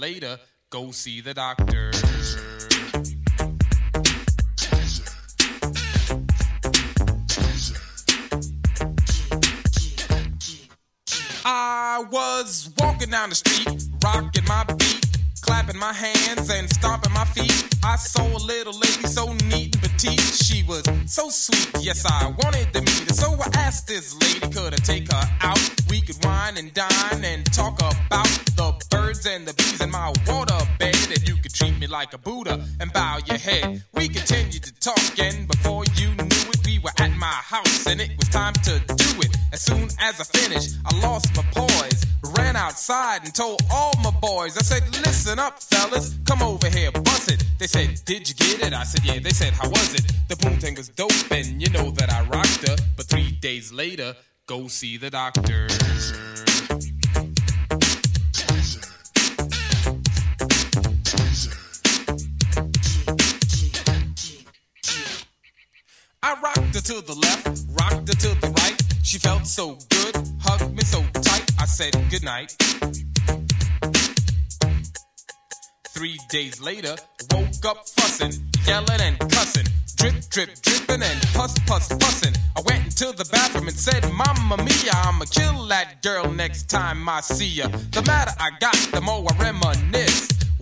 later, go see the doctor. I was walking down the street, rocking my beat, clapping my hands and stomping my feet. I saw a little lady so neat and petite. She was so sweet, yes, I wanted to meet her. So I asked this lady, could I take her out? We could wine and dine and talk about the birds and the bees in my water bed. And you could treat me like a Buddha and bow your head. We continued to talk, and before you knew it, we were at my house, and it was time to do it. As soon as I finished, I lost my outside and told all my boys. I said, Listen up, fellas, come over here, bust it. They said, Did you get it? I said, Yeah. They said, How was it? The poontang was dope, and you know that I rocked her. But three days later, go see the doctor. I rocked her to the left, rocked her to the right. She felt so good, hugged me so tight. I said goodnight. Three days later, woke up fussing, yelling and cussing, drip, drip, dripping and puss, puss, pussing. I went into the bathroom and said, Mamma mia, I'ma kill that girl next time I see ya. The madder I got, the more I reminisce.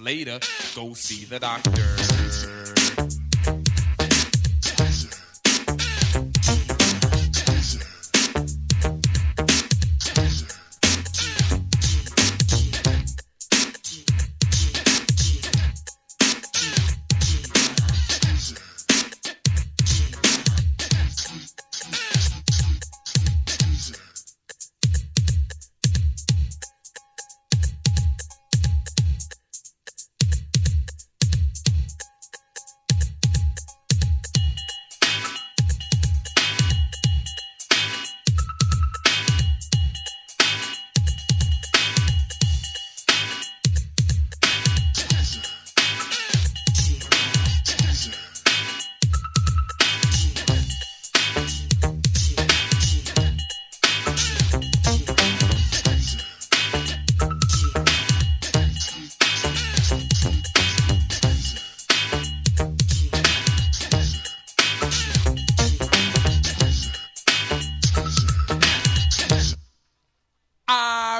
later, go see the doctor.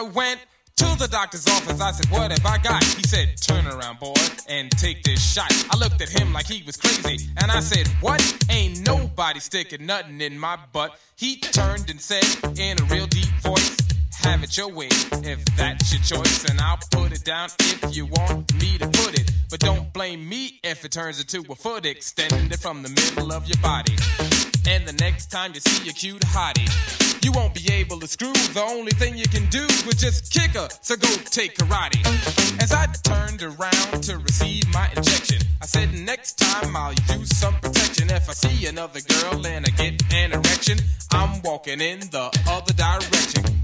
Went to the doctor's office. I said, What have I got? He said, Turn around, boy, and take this shot. I looked at him like he was crazy, and I said, What? Ain't nobody sticking nothing in my butt. He turned and said, in a real deep voice, Have it your way, if that's your choice, and I'll put it down if you want me to put it. But don't blame me if it turns into a foot extended from the middle of your body. And the next time you see a cute hottie, you won't be able to screw. The only thing you can do is just kick her, so go take karate. As I turned around to receive my injection, I said, Next time I'll use some protection. If I see another girl and I get an erection, I'm walking in the other direction.